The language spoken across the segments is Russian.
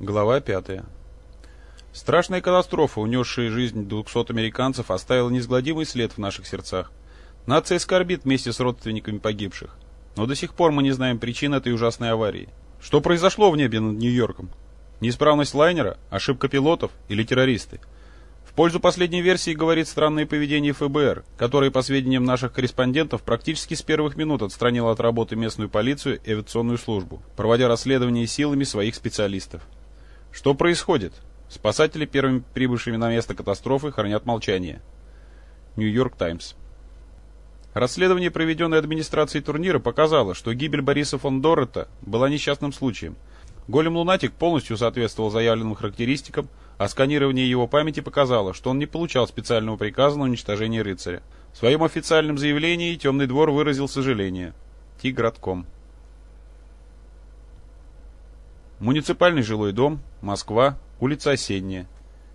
Глава 5. Страшная катастрофа, унесшая жизнь 200 американцев, оставила неизгладимый след в наших сердцах. Нация скорбит вместе с родственниками погибших. Но до сих пор мы не знаем причин этой ужасной аварии. Что произошло в небе над Нью-Йорком? Неисправность лайнера, ошибка пилотов или террористы? В пользу последней версии говорит странное поведение ФБР, которое, по сведениям наших корреспондентов, практически с первых минут отстранило от работы местную полицию и авиационную службу, проводя расследование силами своих специалистов. Что происходит? Спасатели, первыми прибывшими на место катастрофы, хранят молчание. Нью-Йорк Таймс. Расследование, проведенное администрацией турнира, показало, что гибель Бориса фон Доррета была несчастным случаем. Голем-лунатик полностью соответствовал заявленным характеристикам, а сканирование его памяти показало, что он не получал специального приказа на уничтожение рыцаря. В своем официальном заявлении Темный двор выразил сожаление. Тигратком. Муниципальный жилой дом, Москва, улица Осенняя.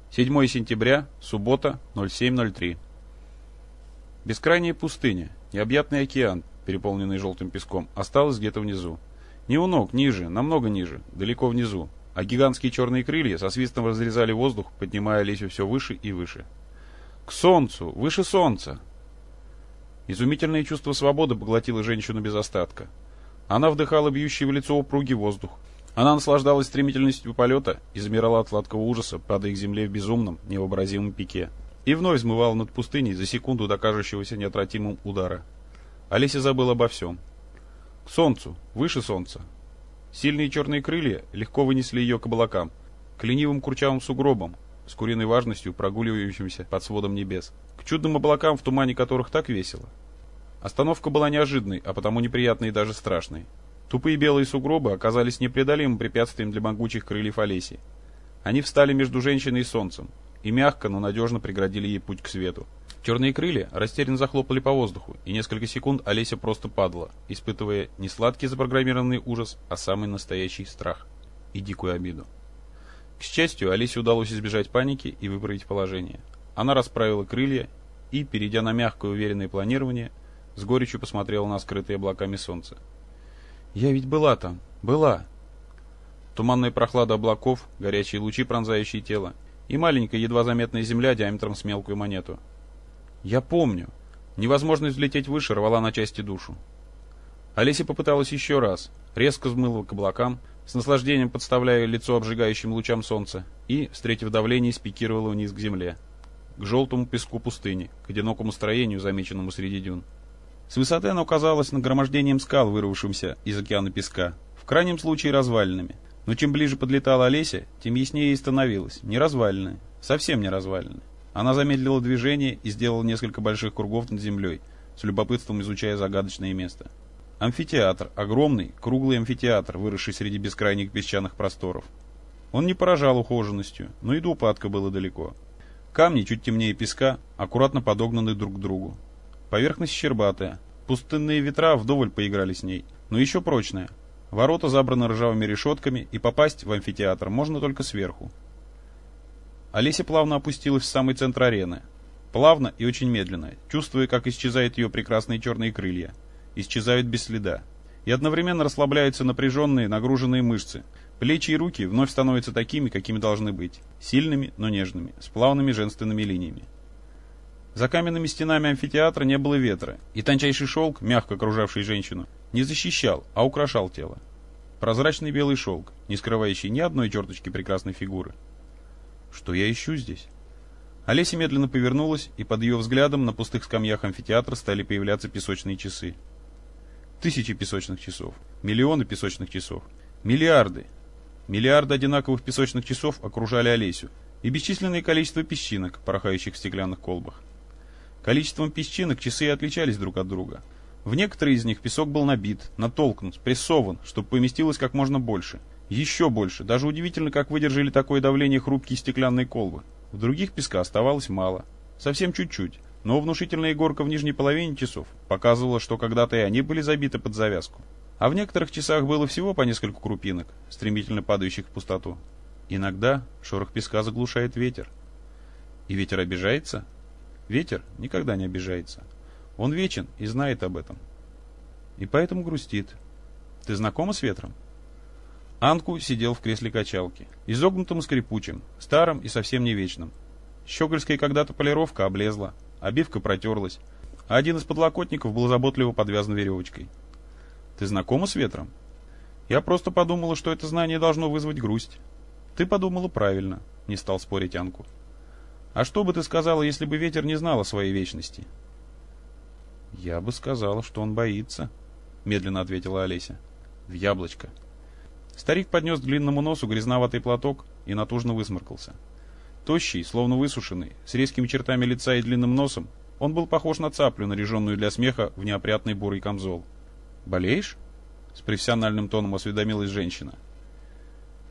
7 сентября, суббота, 07.03. Бескрайняя пустыня, необъятный океан, переполненный желтым песком, осталась где-то внизу. Не у ног, ниже, намного ниже, далеко внизу. А гигантские черные крылья со свистом разрезали воздух, поднимая Лесю все выше и выше. К солнцу, выше солнца! Изумительное чувство свободы поглотило женщину без остатка. Она вдыхала бьющий в лицо упругий воздух, она наслаждалась стремительностью полета и замирала от сладкого ужаса, падая к земле в безумном, невообразимом пике. И вновь взмывала над пустыней за секунду до кажущегося неотвратимым удара. Олеся забыла обо всем. К солнцу, выше солнца. Сильные черные крылья легко вынесли ее к облакам, к ленивым курчавым сугробам, с куриной важностью прогуливающимся под сводом небес, к чудным облакам, в тумане которых так весело. Остановка была неожиданной, а потому неприятной и даже страшной. Тупые белые сугробы оказались непреодолимым препятствием для могучих крыльев Олеси. Они встали между женщиной и солнцем и мягко, но надежно преградили ей путь к свету. Черные крылья растерянно захлопали по воздуху, и несколько секунд Олеся просто падала, испытывая не сладкий запрограммированный ужас, а самый настоящий страх и дикую обиду. К счастью, Олесе удалось избежать паники и выправить положение. Она расправила крылья и, перейдя на мягкое уверенное планирование, с горечью посмотрела на скрытые облаками солнце. Я ведь была там. Была. Туманная прохлада облаков, горячие лучи, пронзающие тело, и маленькая, едва заметная земля диаметром с мелкую монету. Я помню. Невозможность взлететь выше рвала на части душу. Олеся попыталась еще раз, резко взмыла к облакам, с наслаждением подставляя лицо обжигающим лучам солнца, и, встретив давление, спикировала вниз к земле, к желтому песку пустыни, к одинокому строению, замеченному среди дюн. С высоты оно казалось нагромождением скал, вырвавшимся из океана песка, в крайнем случае развалинами. Но чем ближе подлетала Олеся, тем яснее ей становилось. Не развалины, совсем не развалины. Она замедлила движение и сделала несколько больших кругов над землей, с любопытством изучая загадочное место. Амфитеатр, огромный, круглый амфитеатр, выросший среди бескрайних песчаных просторов. Он не поражал ухоженностью, но и до упадка было далеко. Камни, чуть темнее песка, аккуратно подогнаны друг к другу. Поверхность щербатая. Пустынные ветра вдоволь поиграли с ней, но еще прочная. Ворота забраны ржавыми решетками, и попасть в амфитеатр можно только сверху. Олеся плавно опустилась в самый центр арены. Плавно и очень медленно, чувствуя, как исчезают ее прекрасные черные крылья. Исчезают без следа. И одновременно расслабляются напряженные, нагруженные мышцы. Плечи и руки вновь становятся такими, какими должны быть. Сильными, но нежными, с плавными женственными линиями. За каменными стенами амфитеатра не было ветра, и тончайший шелк, мягко окружавший женщину, не защищал, а украшал тело. Прозрачный белый шелк, не скрывающий ни одной черточки прекрасной фигуры. Что я ищу здесь? Олеся медленно повернулась, и под ее взглядом на пустых скамьях амфитеатра стали появляться песочные часы. Тысячи песочных часов, миллионы песочных часов, миллиарды. Миллиарды одинаковых песочных часов окружали Олесю, и бесчисленное количество песчинок, порхающих в стеклянных колбах. Количеством песчинок часы отличались друг от друга. В некоторые из них песок был набит, натолкнут, прессован, чтобы поместилось как можно больше. Еще больше. Даже удивительно, как выдержали такое давление хрупкие стеклянные колбы. В других песка оставалось мало. Совсем чуть-чуть. Но внушительная горка в нижней половине часов показывала, что когда-то и они были забиты под завязку. А в некоторых часах было всего по несколько крупинок, стремительно падающих в пустоту. Иногда шорох песка заглушает ветер. И ветер обижается? Ветер никогда не обижается. Он вечен и знает об этом. И поэтому грустит. Ты знакома с ветром? Анку сидел в кресле качалки, изогнутым и скрипучим, старым и совсем не вечным. Щегольская когда-то полировка облезла, обивка протерлась, а один из подлокотников был заботливо подвязан веревочкой. «Ты знакома с ветром?» «Я просто подумала, что это знание должно вызвать грусть». «Ты подумала правильно», — не стал спорить Анку. «А что бы ты сказала, если бы ветер не знал о своей вечности?» «Я бы сказала, что он боится», — медленно ответила Олеся. «В яблочко». Старик поднес к длинному носу грязноватый платок и натужно высморкался. Тощий, словно высушенный, с резкими чертами лица и длинным носом, он был похож на цаплю, наряженную для смеха в неопрятный бурый камзол. «Болеешь?» — с профессиональным тоном осведомилась женщина.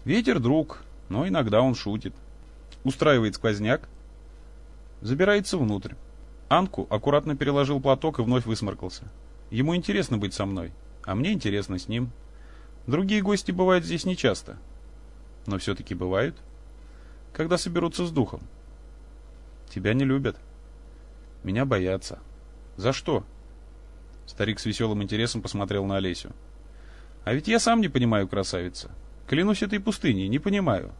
«Ветер, друг, но иногда он шутит. Устраивает сквозняк, забирается внутрь. Анку аккуратно переложил платок и вновь высморкался. Ему интересно быть со мной, а мне интересно с ним. Другие гости бывают здесь нечасто. Но все-таки бывают. Когда соберутся с духом. Тебя не любят. Меня боятся. За что? Старик с веселым интересом посмотрел на Олесю. А ведь я сам не понимаю, красавица. Клянусь этой пустыней, не понимаю.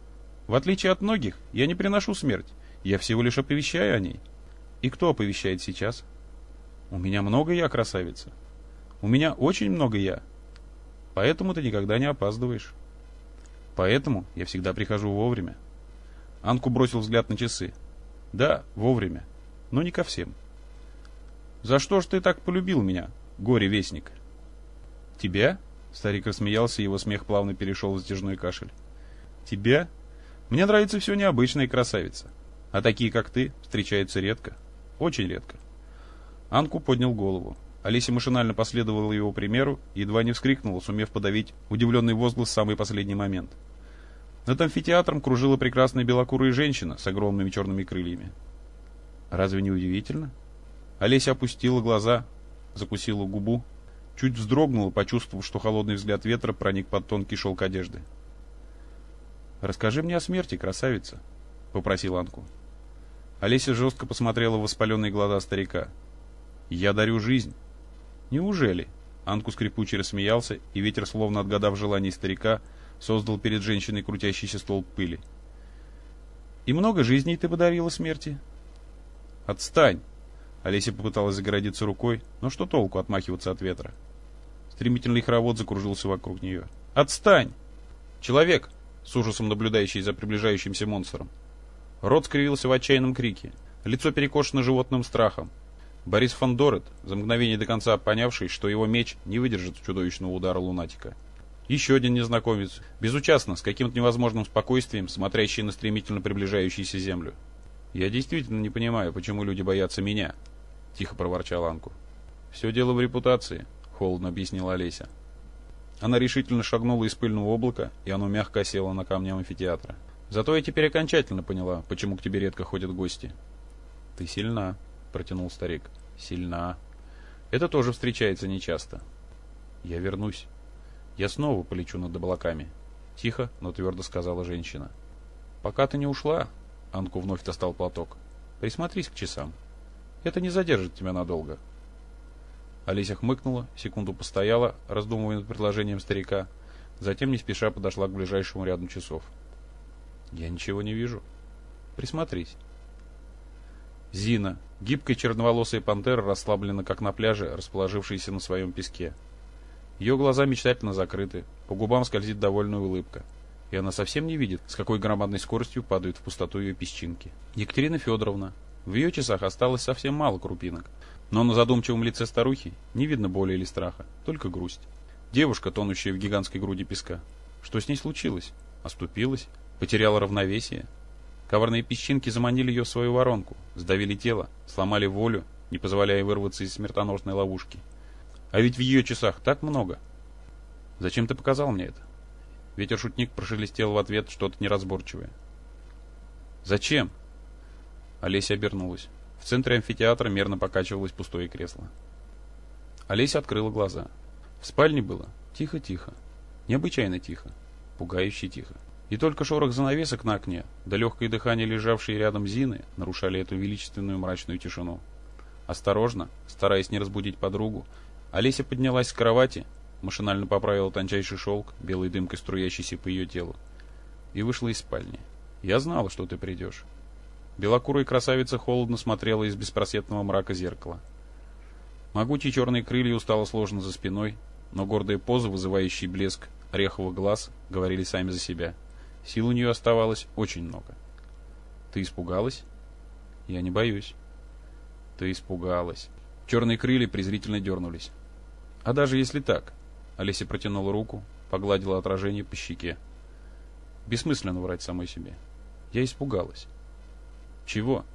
В отличие от многих, я не приношу смерть. Я всего лишь оповещаю о ней. И кто оповещает сейчас? У меня много я, красавица. У меня очень много я. Поэтому ты никогда не опаздываешь. Поэтому я всегда прихожу вовремя. Анку бросил взгляд на часы. Да, вовремя. Но не ко всем. За что ж ты так полюбил меня, горе-вестник? Тебя? Старик рассмеялся, его смех плавно перешел в затяжной кашель. Тебя? Мне нравится все необычное, красавица. А такие, как ты, встречаются редко. Очень редко. Анку поднял голову. Олеся машинально последовала его примеру едва не вскрикнула, сумев подавить удивленный возглас в самый последний момент. Над амфитеатром кружила прекрасная белокурая женщина с огромными черными крыльями. Разве не удивительно? Олеся опустила глаза, закусила губу, чуть вздрогнула, почувствовав, что холодный взгляд ветра проник под тонкий шелк одежды. «Расскажи мне о смерти, красавица», — попросил Анку. Олеся жестко посмотрела в воспаленные глаза старика. «Я дарю жизнь». «Неужели?» Анку скрипуче рассмеялся, и ветер, словно отгадав желание старика, создал перед женщиной крутящийся столб пыли. «И много жизней ты подарила смерти?» «Отстань!» Олеся попыталась загородиться рукой, но что толку отмахиваться от ветра? Стремительный хоровод закружился вокруг нее. «Отстань!» «Человек!» с ужасом наблюдающий за приближающимся монстром. Рот скривился в отчаянном крике. Лицо перекошено животным страхом. Борис фон за мгновение до конца понявший, что его меч не выдержит чудовищного удара лунатика. Еще один незнакомец, безучастно, с каким-то невозможным спокойствием, смотрящий на стремительно приближающуюся землю. «Я действительно не понимаю, почему люди боятся меня», — тихо проворчал Анку. «Все дело в репутации», — холодно объяснила Олеся. Она решительно шагнула из пыльного облака, и оно мягко осело на камне амфитеатра. Зато я теперь окончательно поняла, почему к тебе редко ходят гости. Ты сильна, протянул старик. Сильна. Это тоже встречается нечасто. Я вернусь. Я снова полечу над облаками. Тихо, но твердо сказала женщина. Пока ты не ушла, Анку вновь достал платок. Присмотрись к часам. Это не задержит тебя надолго. Олеся хмыкнула, секунду постояла, раздумывая над предложением старика, затем не спеша подошла к ближайшему ряду часов. Я ничего не вижу. Присмотрись. Зина, гибкая черноволосая пантера, расслаблена, как на пляже, расположившаяся на своем песке. Ее глаза мечтательно закрыты, по губам скользит довольная улыбка. И она совсем не видит, с какой громадной скоростью падают в пустоту ее песчинки. Екатерина Федоровна. В ее часах осталось совсем мало крупинок. Но на задумчивом лице старухи не видно боли или страха, только грусть. Девушка, тонущая в гигантской груди песка. Что с ней случилось? Оступилась? Потеряла равновесие. Коварные песчинки заманили ее в свою воронку, сдавили тело, сломали волю, не позволяя вырваться из смертоносной ловушки. А ведь в ее часах так много. Зачем ты показал мне это? Ветер-шутник прошелестел в ответ что-то неразборчивое. «Зачем?» Олеся обернулась. В центре амфитеатра мерно покачивалось пустое кресло. Олеся открыла глаза. В спальне было тихо-тихо. Необычайно тихо. Пугающе тихо. И только шорох занавесок на окне, да легкое дыхание лежавшей рядом Зины нарушали эту величественную мрачную тишину. Осторожно, стараясь не разбудить подругу, Олеся поднялась с кровати, машинально поправила тончайший шелк, белой дымкой струящийся по ее телу, и вышла из спальни. «Я знала, что ты придешь». Белокурая красавица холодно смотрела из беспросветного мрака зеркала. Могучие черные крылья устало сложены за спиной, но гордая поза, вызывающий блеск ореховых глаз, говорили сами за себя. Сил у нее оставалось очень много. «Ты испугалась?» «Я не боюсь». «Ты испугалась». Черные крылья презрительно дернулись. «А даже если так?» Олеся протянула руку, погладила отражение по щеке. Бессмысленно врать самой себе. Я испугалась. Чего?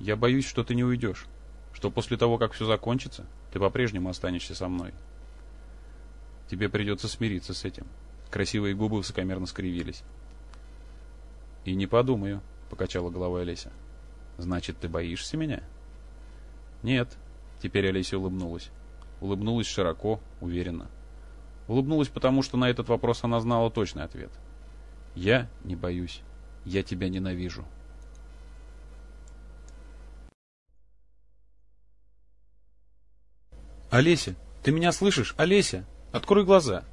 Я боюсь, что ты не уйдешь. Что после того, как все закончится, ты по-прежнему останешься со мной. Тебе придется смириться с этим. Красивые губы высокомерно скривились. И не подумаю, покачала головой Олеся. Значит, ты боишься меня? Нет. Теперь Олеся улыбнулась. Улыбнулась широко, уверенно. Улыбнулась потому, что на этот вопрос она знала точный ответ. Я не боюсь. Я тебя ненавижу. «Олеся, ты меня слышишь? Олеся, открой глаза!»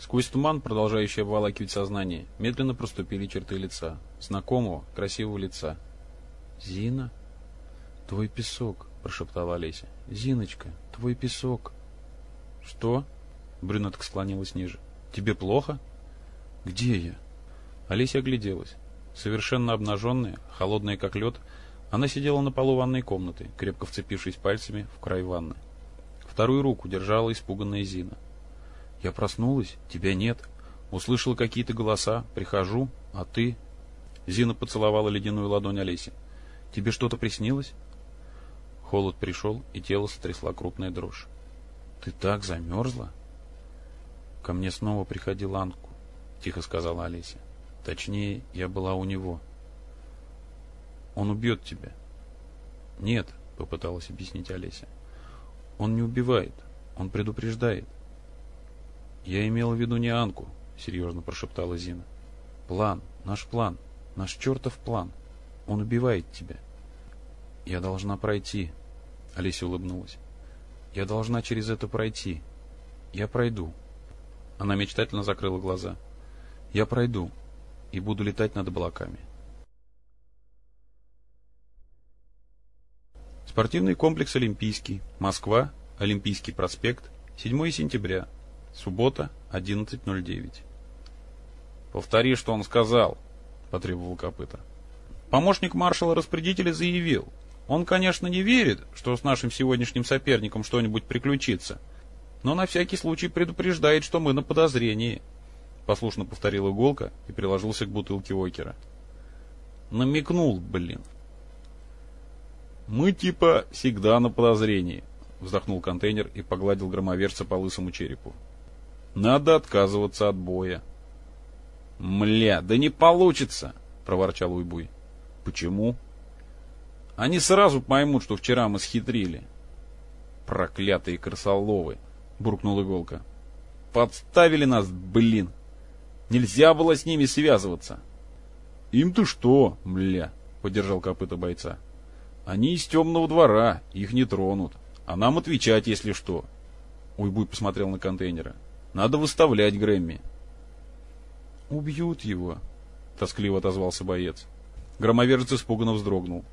Сквозь туман, продолжающий обволакивать сознание, медленно проступили черты лица. Знакомого, красивого лица. «Зина?» «Твой песок», — прошептала Олеся. «Зиночка, твой песок». «Что?» — брюнетка склонилась ниже. «Тебе плохо?» «Где я?» Олеся огляделась. Совершенно обнаженная, холодная как лед, она сидела на полу ванной комнаты, крепко вцепившись пальцами в край ванны. Вторую руку держала испуганная Зина. «Я проснулась, тебя нет. Услышала какие-то голоса, прихожу, а ты...» Зина поцеловала ледяную ладонь Олеси. «Тебе что-то приснилось?» Холод пришел, и тело сотрясла крупная дрожь. «Ты так замерзла?» «Ко мне снова приходил Анку», — тихо сказала Олеся. «Точнее, я была у него». «Он убьет тебя». «Нет», — попыталась объяснить Олеся. Он не убивает, он предупреждает. Я имела в виду не Анку, серьезно прошептала Зина. План, наш план, наш чертов план. Он убивает тебя. Я должна пройти. Олеся улыбнулась. Я должна через это пройти. Я пройду. Она мечтательно закрыла глаза. Я пройду и буду летать над облаками. Спортивный комплекс «Олимпийский», Москва, Олимпийский проспект, 7 сентября, суббота, 11.09. «Повтори, что он сказал», — потребовал копыта. Помощник маршала-распорядителя заявил, он, конечно, не верит, что с нашим сегодняшним соперником что-нибудь приключится, но на всякий случай предупреждает, что мы на подозрении. Послушно повторил иголка и приложился к бутылке Окера. Намекнул, блин. Мы типа всегда на подозрении, вздохнул контейнер и погладил громоверца по лысому черепу. Надо отказываться от боя. Мля, да не получится, проворчал Уйбуй. Почему? Они сразу поймут, что вчера мы схитрили. Проклятые крысоловы, буркнул Иголка. Подставили нас, блин. Нельзя было с ними связываться. Им-то что, мля, поддержал копыта бойца. Они из темного двора, их не тронут. А нам отвечать, если что. Уйбуй посмотрел на контейнеры. Надо выставлять Грэмми. Убьют его, тоскливо отозвался боец. Громовержец испуганно вздрогнул.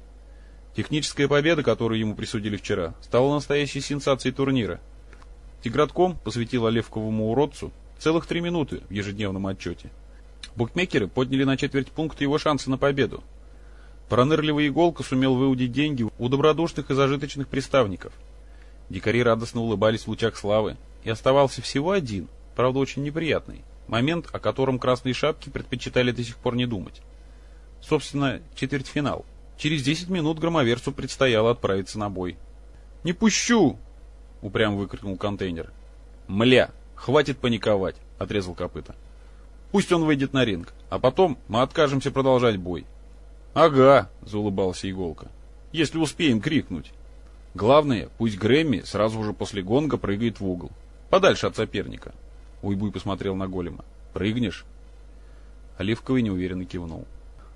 Техническая победа, которую ему присудили вчера, стала настоящей сенсацией турнира. Тигратком посвятил Олевковому уродцу целых три минуты в ежедневном отчете. Букмекеры подняли на четверть пункта его шансы на победу. Пронырливый иголка сумел выудить деньги у добродушных и зажиточных приставников. Дикари радостно улыбались в лучах славы, и оставался всего один, правда очень неприятный, момент, о котором красные шапки предпочитали до сих пор не думать. Собственно, четвертьфинал. Через 10 минут громоверцу предстояло отправиться на бой. «Не пущу!» — упрямо выкрикнул контейнер. «Мля! Хватит паниковать!» — отрезал копыта. «Пусть он выйдет на ринг, а потом мы откажемся продолжать бой. «Ага», — заулыбался Иголка. «Если успеем крикнуть. Главное, пусть Грэмми сразу же после гонга прыгает в угол. Подальше от соперника». Уйбуй посмотрел на голема. «Прыгнешь?» Оливковый неуверенно кивнул.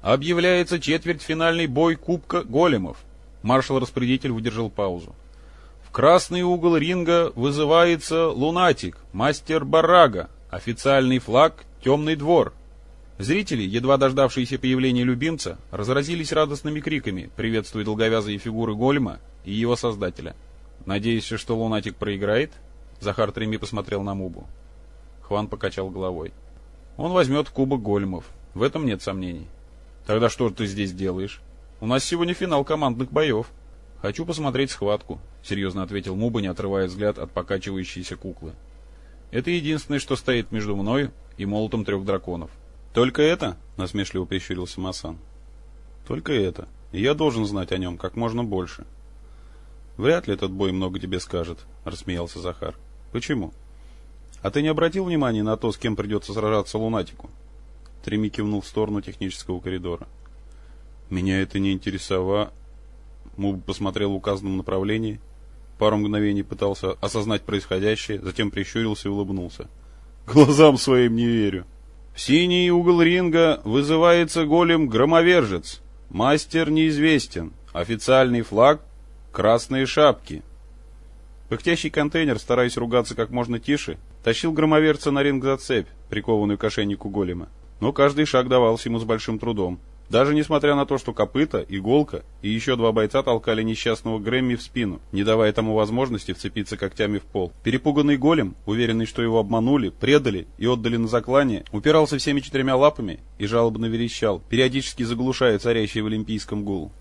«Объявляется четвертьфинальный бой Кубка Големов». Маршал-распорядитель выдержал паузу. В красный угол ринга вызывается лунатик, мастер Барага, официальный флаг «Темный двор». Зрители, едва дождавшиеся появления любимца, разразились радостными криками, приветствуя долговязые фигуры голема и его создателя. «Надеюсь, что лунатик проиграет?» Захар Треми посмотрел на Мубу. Хван покачал головой. «Он возьмет кубок големов. В этом нет сомнений». «Тогда что ты здесь делаешь?» «У нас сегодня финал командных боев». «Хочу посмотреть схватку», — серьезно ответил Муба, не отрывая взгляд от покачивающейся куклы. «Это единственное, что стоит между мной и молотом трех драконов». «Только это?» — насмешливо прищурился Масан. «Только это. И я должен знать о нем как можно больше». «Вряд ли этот бой много тебе скажет», — рассмеялся Захар. «Почему?» «А ты не обратил внимания на то, с кем придется сражаться лунатику?» Треми кивнул в сторону технического коридора. «Меня это не интересовало...» Муб посмотрел в указанном направлении, пару мгновений пытался осознать происходящее, затем прищурился и улыбнулся. «Глазам своим не верю!» В синий угол ринга вызывается голем-громовержец. Мастер неизвестен. Официальный флаг — красные шапки. Пыхтящий контейнер, стараясь ругаться как можно тише, тащил громоверца на ринг за цепь, прикованную к ошейнику голема. Но каждый шаг давался ему с большим трудом. Даже несмотря на то, что копыта, иголка и еще два бойца толкали несчастного Грэмми в спину, не давая тому возможности вцепиться когтями в пол. Перепуганный голем, уверенный, что его обманули, предали и отдали на заклание, упирался всеми четырьмя лапами и жалобно верещал, периодически заглушая царящий в олимпийском гул.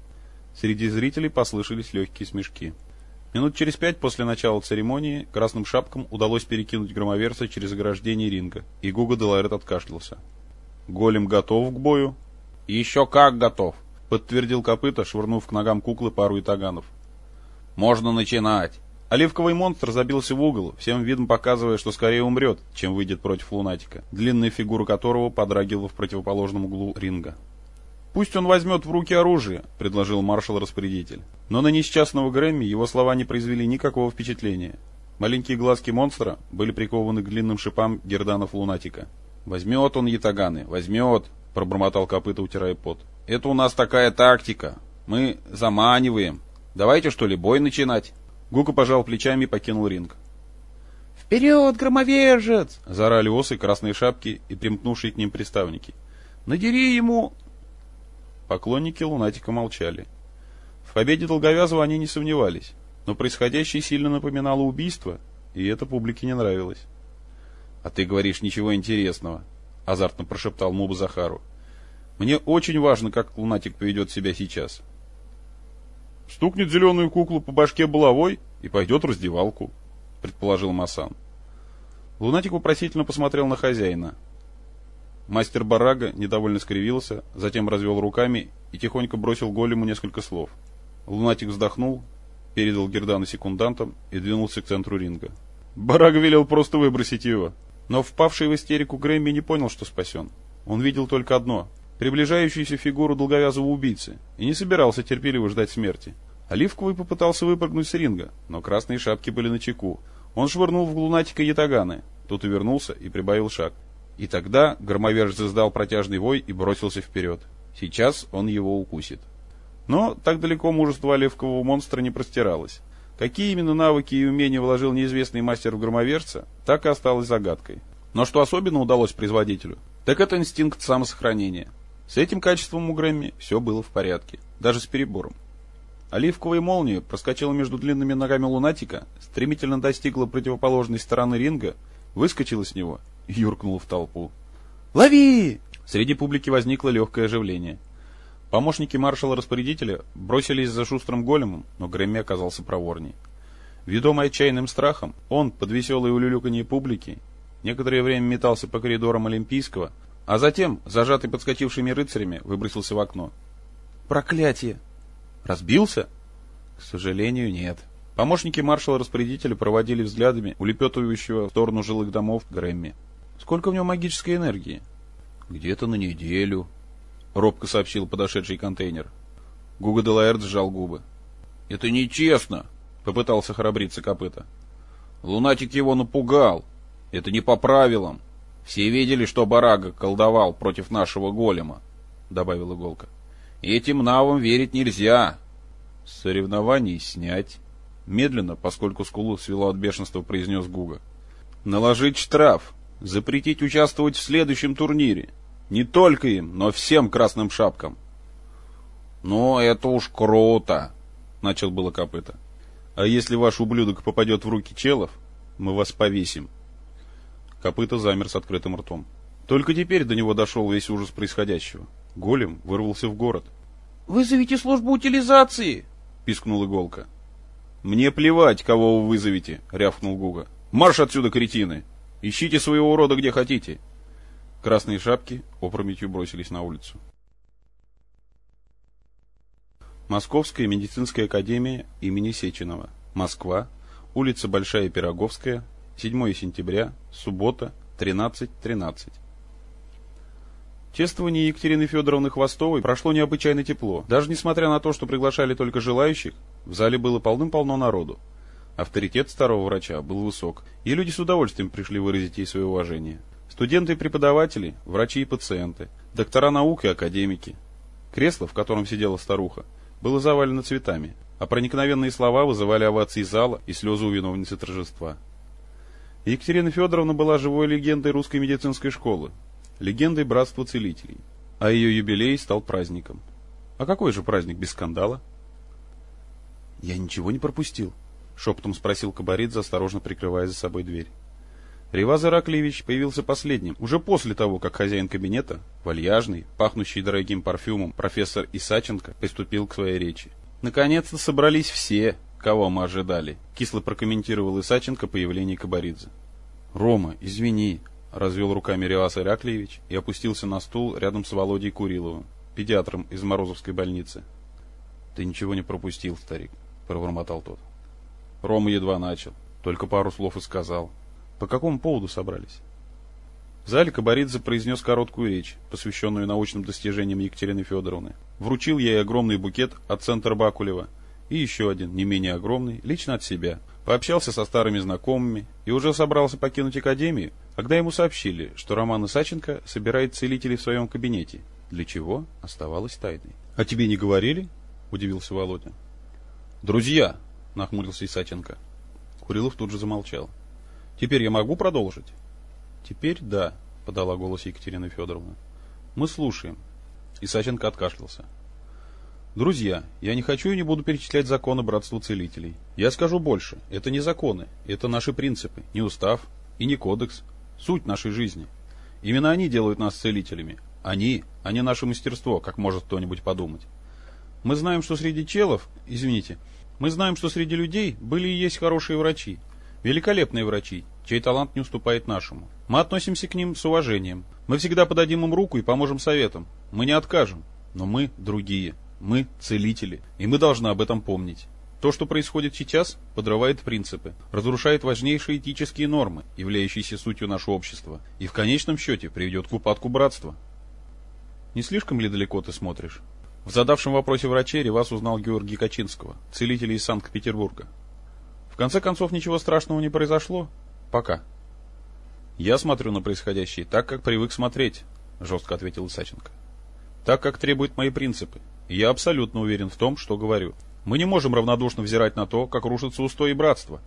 Среди зрителей послышались легкие смешки. Минут через пять после начала церемонии красным шапкам удалось перекинуть громоверца через ограждение ринга, и Гуга Делайрет откашлялся. «Голем готов к бою?» «Еще как готов», — подтвердил копыта, швырнув к ногам куклы пару итаганов. «Можно начинать». Оливковый монстр забился в угол, всем видом показывая, что скорее умрет, чем выйдет против лунатика, длинная фигура которого подрагивала в противоположном углу ринга. «Пусть он возьмет в руки оружие», — предложил маршал-распорядитель. Но на несчастного Грэмми его слова не произвели никакого впечатления. Маленькие глазки монстра были прикованы к длинным шипам герданов лунатика. «Возьмет он ятаганы, возьмет», — пробормотал копыта, утирая пот. «Это у нас такая тактика. Мы заманиваем. Давайте, что ли, бой начинать?» Гука пожал плечами и покинул ринг. «Вперед, громовержец!» — заорали осы, красные шапки и примкнувшие к ним приставники. «Надери ему!» Поклонники лунатика молчали. В победе Долговязова они не сомневались, но происходящее сильно напоминало убийство, и это публике не нравилось. «А ты говоришь ничего интересного», — азартно прошептал Муба Захару. «Мне очень важно, как лунатик поведет себя сейчас». «Стукнет зеленую куклу по башке булавой и пойдет в раздевалку», — предположил Масан. Лунатик вопросительно посмотрел на хозяина. Мастер Барага недовольно скривился, затем развел руками и тихонько бросил голему несколько слов. Лунатик вздохнул, передал Гердану секундантам и двинулся к центру ринга. Барага велел просто выбросить его. Но впавший в истерику Грэмми не понял, что спасен. Он видел только одно — приближающуюся фигуру долговязого убийцы, и не собирался терпеливо ждать смерти. Оливковый попытался выпрыгнуть с ринга, но красные шапки были на чеку. Он швырнул в лунатика ятаганы. Тот увернулся и прибавил шаг. И тогда громовержец издал протяжный вой и бросился вперед. Сейчас он его укусит. Но так далеко мужество оливкового монстра не простиралось. Какие именно навыки и умения вложил неизвестный мастер в громоверца, так и осталось загадкой. Но что особенно удалось производителю, так это инстинкт самосохранения. С этим качеством у Грэмми все было в порядке, даже с перебором. Оливковая молния проскочила между длинными ногами лунатика, стремительно достигла противоположной стороны ринга, выскочила с него и юркнула в толпу. «Лови!» Среди публики возникло легкое оживление – Помощники маршала-распорядителя бросились за шустрым големом, но Грэмми оказался проворней. Ведомый отчаянным страхом, он, под веселое улюлюканье публики, некоторое время метался по коридорам Олимпийского, а затем, зажатый подскочившими рыцарями, выбросился в окно. «Проклятие!» «Разбился?» «К сожалению, нет». Помощники маршала-распорядителя проводили взглядами улепетывающего в сторону жилых домов Грэмми. «Сколько в нем магической энергии?» «Где-то на неделю», — робко сообщил подошедший контейнер. Гуга Делаэрт сжал губы. «Это нечестно!» — попытался храбриться копыта. «Лунатик его напугал. Это не по правилам. Все видели, что Барага колдовал против нашего голема», — добавил Иголка. «Этим навам верить нельзя». «Соревнований снять», — Медленно, поскольку скулу свело от бешенства, произнес Гуга. Наложить штраф. Запретить участвовать в следующем турнире. Не только им, но всем красным шапкам. «Ну, это уж круто!» — начал было копыта. «А если ваш ублюдок попадет в руки челов, мы вас повесим». Копыта замер с открытым ртом. Только теперь до него дошел весь ужас происходящего. Голем вырвался в город. «Вызовите службу утилизации!» — пискнул Иголка. «Мне плевать, кого вы вызовете!» — рявкнул Гуга. «Марш отсюда, кретины! Ищите своего урода где хотите!» Красные шапки опрометью бросились на улицу. Московская медицинская академия имени Сеченова. Москва. Улица Большая Пироговская. 7 сентября. Суббота. 13.13. .13. Чествование Екатерины Федоровны Хвостовой прошло необычайно тепло. Даже несмотря на то, что приглашали только желающих, в зале было полным-полно народу. Авторитет старого врача был высок, и люди с удовольствием пришли выразить ей свое уважение. Студенты и преподаватели, врачи и пациенты, доктора наук и академики. Кресло, в котором сидела старуха, было завалено цветами, а проникновенные слова вызывали овации зала и слезы у виновницы торжества. Екатерина Федоровна была живой легендой русской медицинской школы, легендой братства целителей, а ее юбилей стал праздником. А какой же праздник без скандала? «Я ничего не пропустил», — шепотом спросил Кабаридзе, осторожно прикрывая за собой дверь. Реваз Ираклиевич появился последним, уже после того, как хозяин кабинета, вальяжный, пахнущий дорогим парфюмом, профессор Исаченко, приступил к своей речи. «Наконец-то собрались все, кого мы ожидали», — кисло прокомментировал Исаченко появление Кабаридзе. «Рома, извини», — развел руками Реваз Ираклиевич и опустился на стул рядом с Володей Куриловым, педиатром из Морозовской больницы. «Ты ничего не пропустил, старик», — пробормотал тот. Рома едва начал, только пару слов и сказал. «По какому поводу собрались?» В зале Кабаридзе произнес короткую речь, посвященную научным достижениям Екатерины Федоровны. Вручил ей огромный букет от центра Бакулева и еще один, не менее огромный, лично от себя. Пообщался со старыми знакомыми и уже собрался покинуть академию, когда ему сообщили, что Роман Исаченко собирает целителей в своем кабинете, для чего оставалось тайной. «А тебе не говорили?» – удивился Володя. «Друзья!» – нахмурился Исаченко. Курилов тут же замолчал. «Теперь я могу продолжить?» «Теперь да», – подала голос Екатерина Федоровна. «Мы слушаем». Исаченко откашлялся. Друзья, я не хочу и не буду перечислять законы Братства Целителей. Я скажу больше. Это не законы, это наши принципы, не устав и не кодекс, суть нашей жизни. Именно они делают нас целителями. Они, а не наше мастерство, как может кто-нибудь подумать. Мы знаем, что среди челов, извините, мы знаем, что среди людей были и есть хорошие врачи, великолепные врачи, чей талант не уступает нашему. Мы относимся к ним с уважением. Мы всегда подадим им руку и поможем советам. Мы не откажем, но мы другие. Мы целители, и мы должны об этом помнить. То, что происходит сейчас, подрывает принципы, разрушает важнейшие этические нормы, являющиеся сутью нашего общества, и в конечном счете приведет к упадку братства. Не слишком ли далеко ты смотришь? В задавшем вопросе врачей Ревас узнал Георгия Качинского, целителя из Санкт-Петербурга. В конце концов, ничего страшного не произошло. Пока. Я смотрю на происходящее так, как привык смотреть, жестко ответил Исаченко. Так, как требуют мои принципы. Я абсолютно уверен в том, что говорю. Мы не можем равнодушно взирать на то, как рушатся устои братства.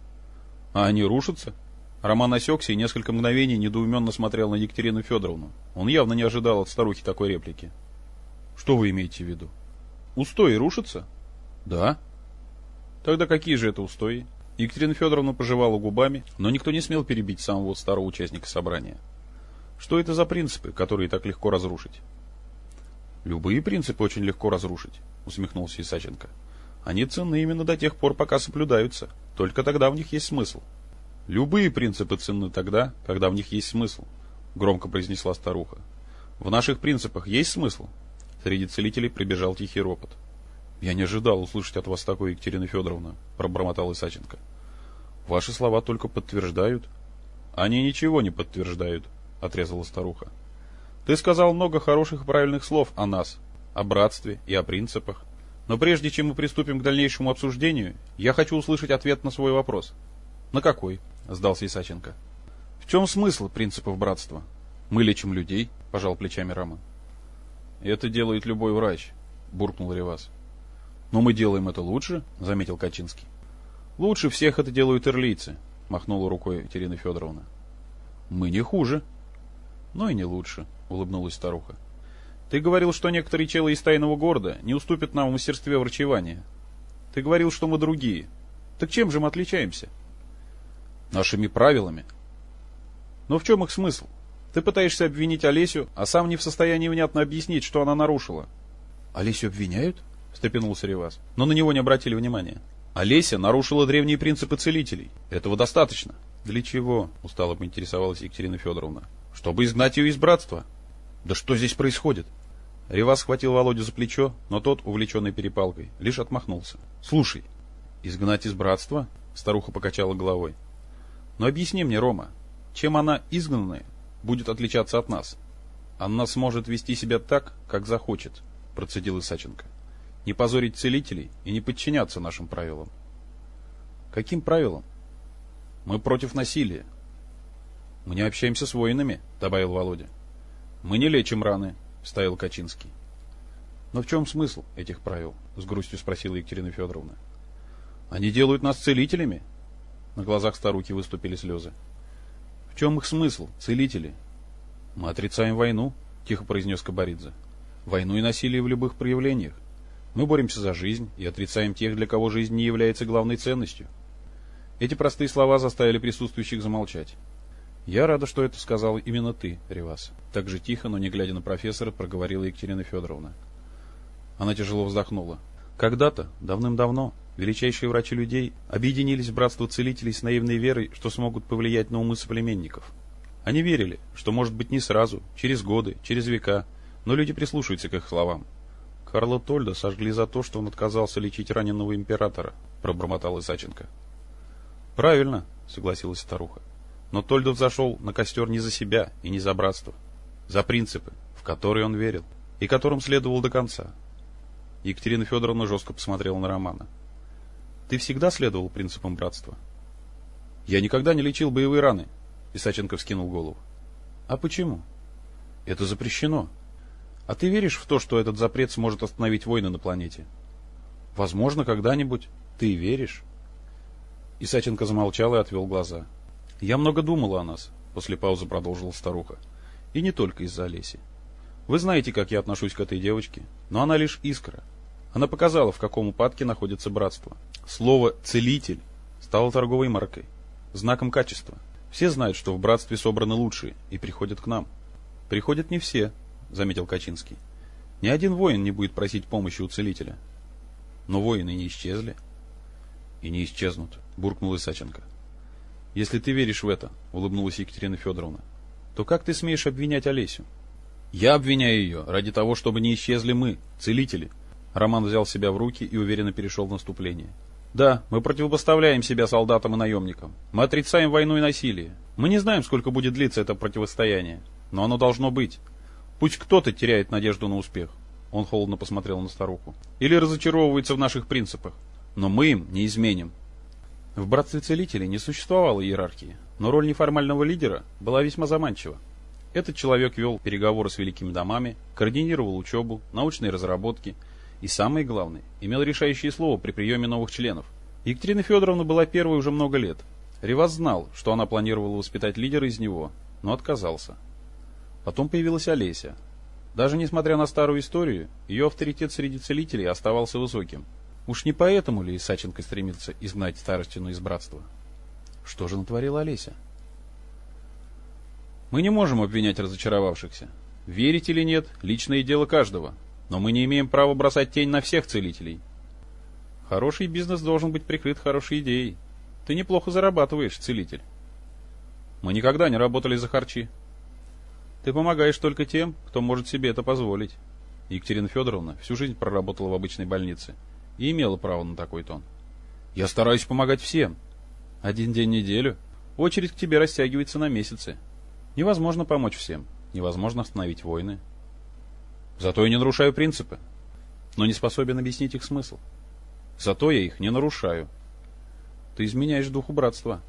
А они рушатся? Роман осекся и несколько мгновений недоуменно смотрел на Екатерину Федоровну. Он явно не ожидал от старухи такой реплики. Что вы имеете в виду? Устои рушатся? Да. Тогда какие же это устои? Екатерина Федоровна пожевала губами, но никто не смел перебить самого старого участника собрания. Что это за принципы, которые так легко разрушить? Любые принципы очень легко разрушить, усмехнулся Исаченко. Они ценны именно до тех пор, пока соблюдаются. Только тогда в них есть смысл. Любые принципы ценны тогда, когда в них есть смысл, громко произнесла старуха. В наших принципах есть смысл? Среди целителей прибежал тихий ропот. Я не ожидал услышать от вас такое, Екатерина Федоровна, пробормотал Исаченко. Ваши слова только подтверждают. Они ничего не подтверждают, отрезала старуха. Ты сказал много хороших и правильных слов о нас, о братстве и о принципах. Но прежде чем мы приступим к дальнейшему обсуждению, я хочу услышать ответ на свой вопрос. На какой? Сдался Исаченко. В чем смысл принципов братства? Мы лечим людей, пожал плечами Роман. Это делает любой врач, буркнул Ревас. Но мы делаем это лучше, заметил Качинский. Лучше всех это делают ирлийцы, махнула рукой Екатерина Федоровна. Мы не хуже. Ну и не лучше, улыбнулась старуха. Ты говорил, что некоторые челы из тайного города не уступят нам в мастерстве врачевания. Ты говорил, что мы другие. Так чем же мы отличаемся? Нашими правилами. Но в чем их смысл? Ты пытаешься обвинить Олесю, а сам не в состоянии внятно объяснить, что она нарушила. Олесю обвиняют? Встрепенулся Ревас. Но на него не обратили внимания. Олеся нарушила древние принципы целителей. Этого достаточно. Для чего? Устало поинтересовалась Екатерина Федоровна. Чтобы изгнать ее из братства. Да что здесь происходит? Ревас схватил Володю за плечо, но тот, увлеченный перепалкой, лишь отмахнулся. «Слушай, изгнать из братства?» Старуха покачала головой. «Но объясни мне, Рома, чем она, изгнанная, будет отличаться от нас? Она сможет вести себя так, как захочет», процедил Исаченко. «Не позорить целителей и не подчиняться нашим правилам». «Каким правилам?» «Мы против насилия». «Мы не общаемся с воинами», добавил Володя. «Мы не лечим раны, — вставил Качинский. «Но в чем смысл этих правил?» — с грустью спросила Екатерина Федоровна. «Они делают нас целителями?» На глазах старухи выступили слезы. «В чем их смысл, целители?» «Мы отрицаем войну», — тихо произнес Кабаридзе. «Войну и насилие в любых проявлениях. Мы боремся за жизнь и отрицаем тех, для кого жизнь не является главной ценностью». Эти простые слова заставили присутствующих замолчать. «Я рада, что это сказал именно ты, Ревас». Так же тихо, но не глядя на профессора, проговорила Екатерина Федоровна. Она тяжело вздохнула. «Когда-то, давным-давно, величайшие врачи людей объединились в братство целителей с наивной верой, что смогут повлиять на умы соплеменников. Они верили, что, может быть, не сразу, через годы, через века, но люди прислушаются к их словам. Карла Тольда сожгли за то, что он отказался лечить раненого императора», — пробормотал Исаченко. «Правильно», — согласилась старуха. Но Тольдов зашел на костер не за себя и не за братство, за принципы, в которые он верил и которым следовал до конца. Екатерина Федоровна жестко посмотрела на Романа. «Ты всегда следовал принципам братства?» «Я никогда не лечил боевые раны», — Исаченко вскинул голову. «А почему?» «Это запрещено. А ты веришь в то, что этот запрет сможет остановить войны на планете?» «Возможно, когда-нибудь. Ты веришь?» Исаченко замолчал и отвел глаза. «Я много думала о нас», — после паузы продолжила старуха. «И не только из-за Олеси. Вы знаете, как я отношусь к этой девочке, но она лишь искра. Она показала, в каком упадке находится братство. Слово «целитель» стало торговой маркой, знаком качества. Все знают, что в братстве собраны лучшие и приходят к нам. Приходят не все, заметил Качинский. Ни один воин не будет просить помощи у целителя. Но воины не исчезли. И не исчезнут, буркнул Исаченко. Если ты веришь в это, улыбнулась Екатерина Федоровна, то как ты смеешь обвинять Олесю? Я обвиняю ее ради того, чтобы не исчезли мы, целители. Роман взял себя в руки и уверенно перешел в наступление. Да, мы противопоставляем себя солдатам и наемникам. Мы отрицаем войну и насилие. Мы не знаем, сколько будет длиться это противостояние, но оно должно быть. Пусть кто-то теряет надежду на успех. Он холодно посмотрел на старуху. Или разочаровывается в наших принципах. Но мы им не изменим. В братстве целителей не существовало иерархии, но роль неформального лидера была весьма заманчива. Этот человек вел переговоры с великими домами, координировал учебу, научные разработки и, самое главное, имел решающее слово при приеме новых членов. Екатерина Федоровна была первой уже много лет. Ревас знал, что она планировала воспитать лидера из него, но отказался. Потом появилась Олеся. Даже несмотря на старую историю, ее авторитет среди целителей оставался высоким – Уж не поэтому ли Исаченко стремится изгнать старостину из братства? Что же натворила Олеся? Мы не можем обвинять разочаровавшихся. Верить или нет – личное дело каждого. Но мы не имеем права бросать тень на всех целителей. Хороший бизнес должен быть прикрыт хорошей идеей. Ты неплохо зарабатываешь, целитель. Мы никогда не работали за харчи. Ты помогаешь только тем, кто может себе это позволить. Екатерина Федоровна всю жизнь проработала в обычной больнице – и имела право на такой тон. «Я стараюсь помогать всем. Один день в неделю. Очередь к тебе растягивается на месяцы. Невозможно помочь всем. Невозможно остановить войны. Зато я не нарушаю принципы, но не способен объяснить их смысл. Зато я их не нарушаю. Ты изменяешь духу братства.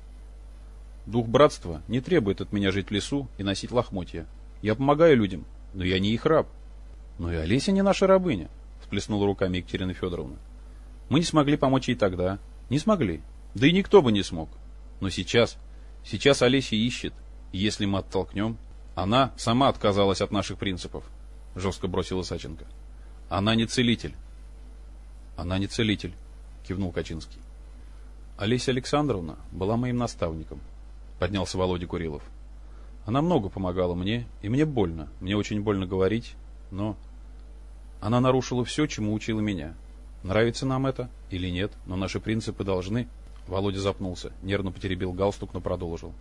Дух братства не требует от меня жить в лесу и носить лохмотья. Я помогаю людям, но я не их раб. Но и Олеся не наша рабыня, всплеснула руками Екатерина Федоровна. Мы не смогли помочь ей тогда. Не смогли. Да и никто бы не смог. Но сейчас, сейчас Олеся ищет. Если мы оттолкнем, она сама отказалась от наших принципов, жестко бросила Саченко. Она не целитель. Она не целитель, кивнул Качинский. Олеся Александровна была моим наставником, поднялся Володя Курилов. Она много помогала мне, и мне больно, мне очень больно говорить, но она нарушила все, чему учила меня. Нравится нам это или нет, но наши принципы должны... Володя запнулся, нервно потеребил галстук, но продолжил.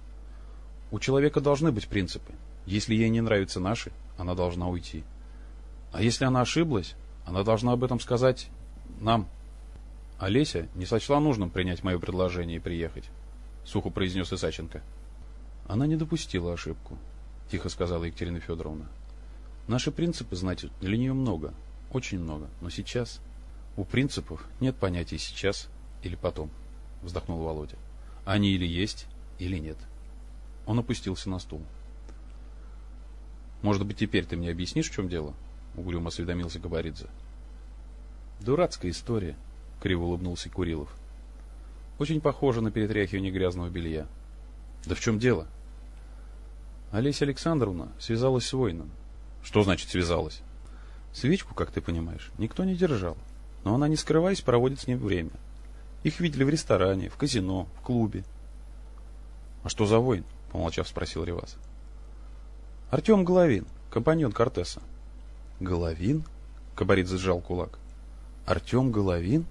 У человека должны быть принципы. Если ей не нравятся наши, она должна уйти. А если она ошиблась, она должна об этом сказать нам. Олеся не сочла нужным принять мое предложение и приехать, сухо произнес Исаченко. Она не допустила ошибку, тихо сказала Екатерина Федоровна. Наши принципы, знаете, для нее много, очень много, но сейчас у принципов нет понятия сейчас или потом, вздохнул Володя. Они или есть, или нет. Он опустился на стул. Может быть, теперь ты мне объяснишь, в чем дело? Угрюмо осведомился Габаридзе. Дурацкая история, криво улыбнулся Курилов. Очень похоже на перетряхивание грязного белья. Да в чем дело? Олеся Александровна связалась с воином. Что значит связалась? Свечку, как ты понимаешь, никто не держал но она, не скрываясь, проводит с ним время. Их видели в ресторане, в казино, в клубе. — А что за воин? — помолчав, спросил Ревас. — Артем Головин, компаньон Кортеса. — Головин? — Кабарит сжал кулак. — Артем Головин?